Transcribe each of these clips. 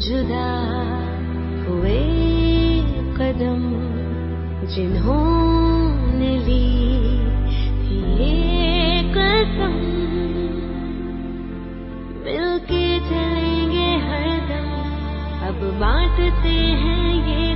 जुदा हुए कदम जिन्होंने ली थी ये कसम। मिलके चलेंगे हरदम अब बांटते हैं ये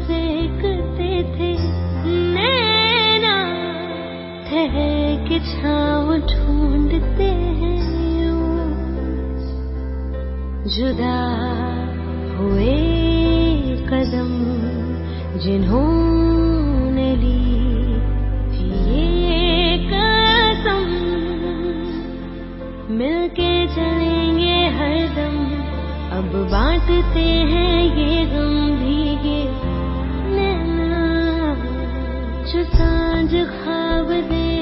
सेकते थे। नैना ठहके छाँव ढूंढते हैं जुदा हुए कदम जिन्होंने ली ये कसम। मिलके चलेंगे हरदम। अब बांटते हैं ये गम भी ये कुछ सांझ खाव दे